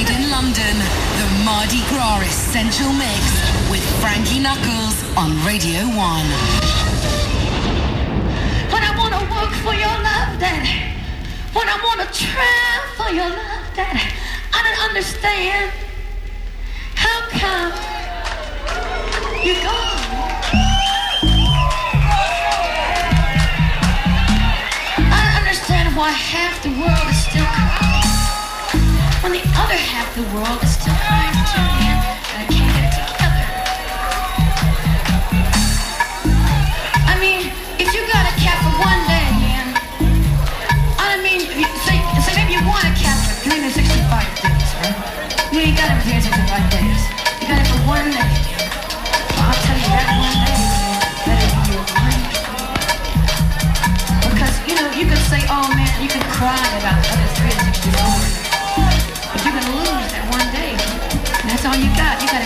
Trade in London, the Mardi Gras Essential Mix with Frankie Knuckles on Radio 1. When I wanna work for your love, Daddy. When I wanna try for your love, Daddy. I don't understand. How come you gone? I don't understand why half the world is still when the other half of the world is still crying too, man. And I can't get it together. I mean, if you got a cat for one day, man. I mean, say, say maybe you want a cat for 365 days, right? You ain't got it for 365 days. You got it for one day, man. Well, I'll tell you that one day, man, better than your life. Because, you know, you could say, oh man, you can cry about the other 364. You gotta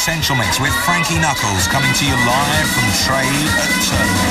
Essential Mix with Frankie Knuckles coming to you live from Trade at Turnmills.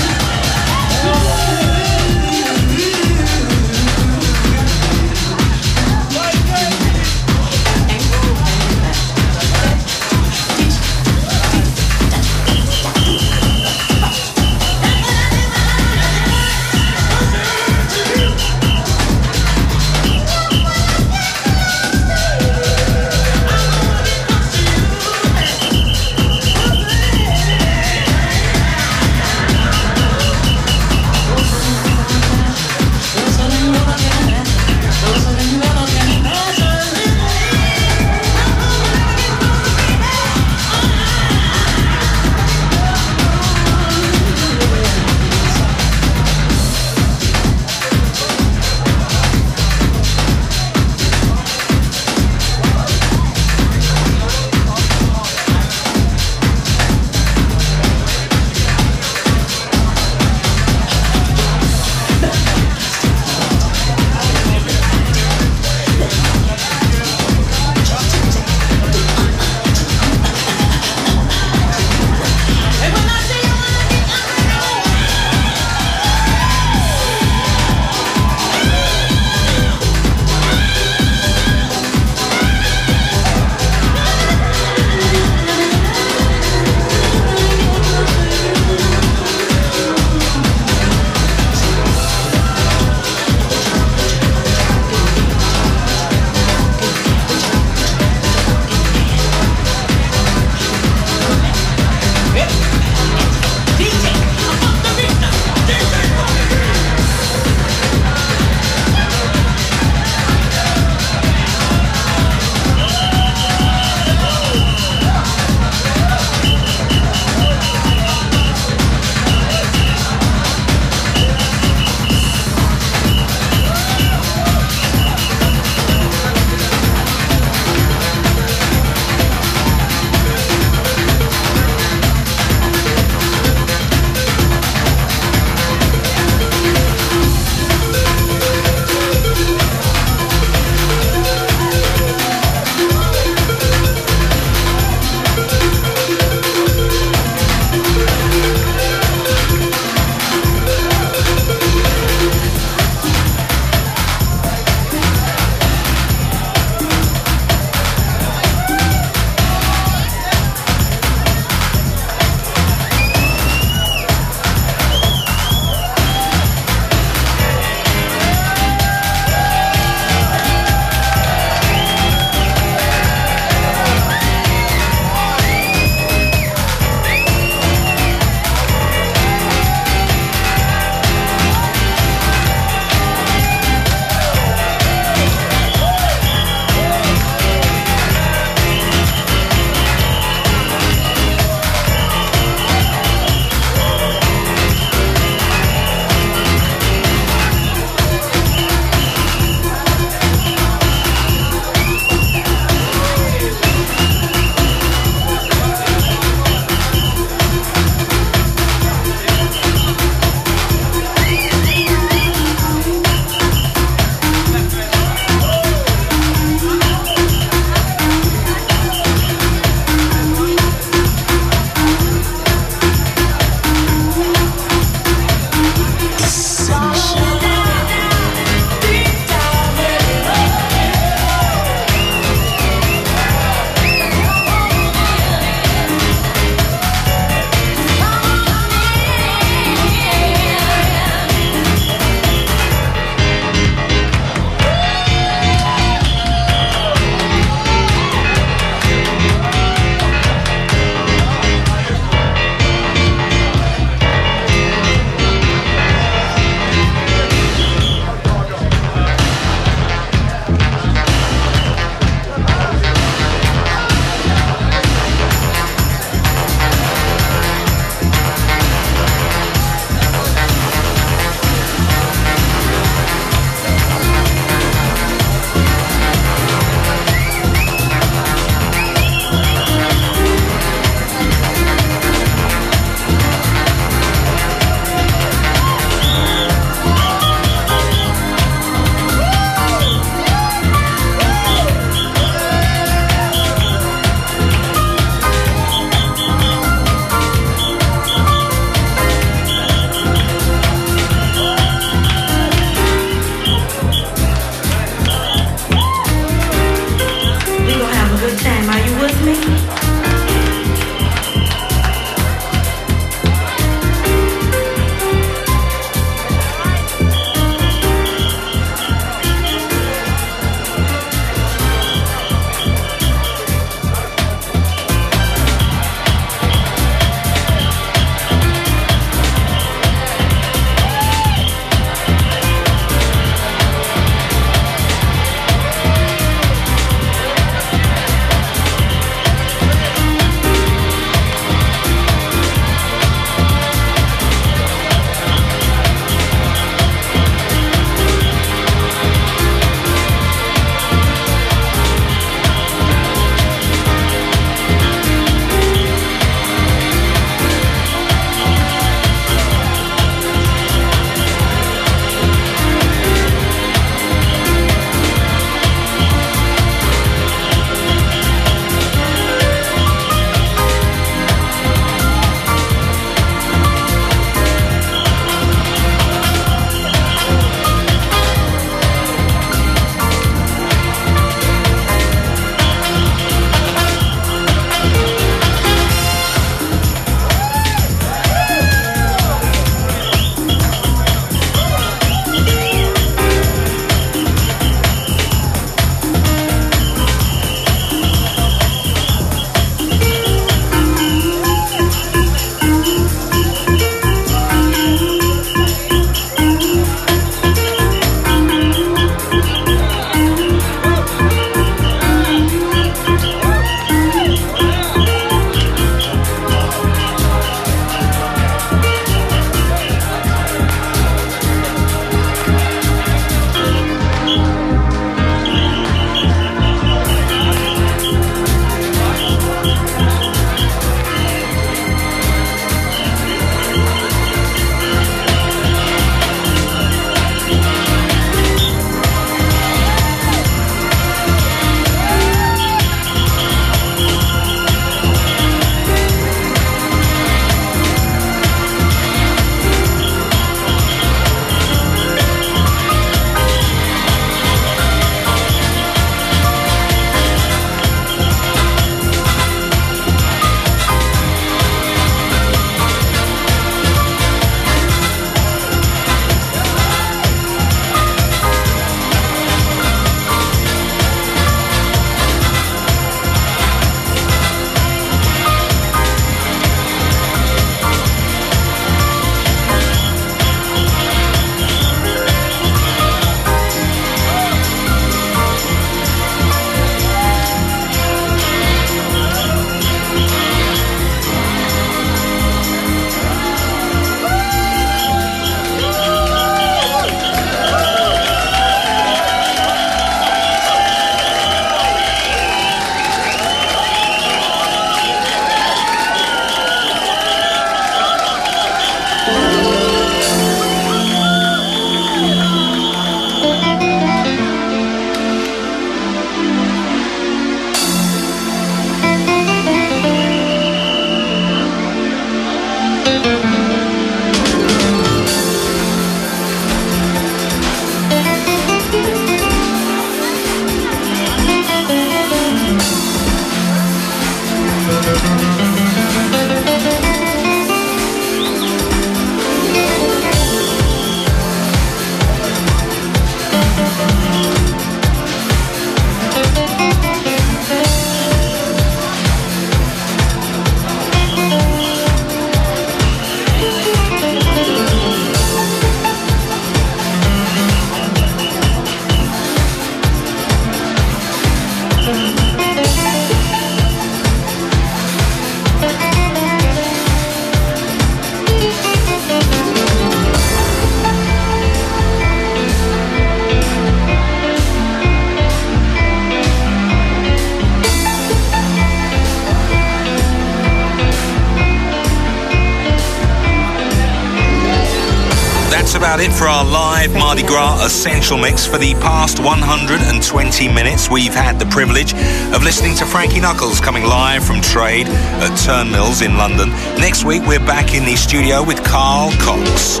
Live Mardi Gras Essential Mix. For the past 120 minutes, we've had the privilege of listening to Frankie Knuckles coming live from Trade at Turnmills in London. Next week, we're back in the studio with Carl Cox.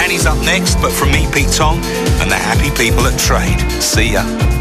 And he's up next, but from me, Pete Tong, and the happy people at Trade. See ya.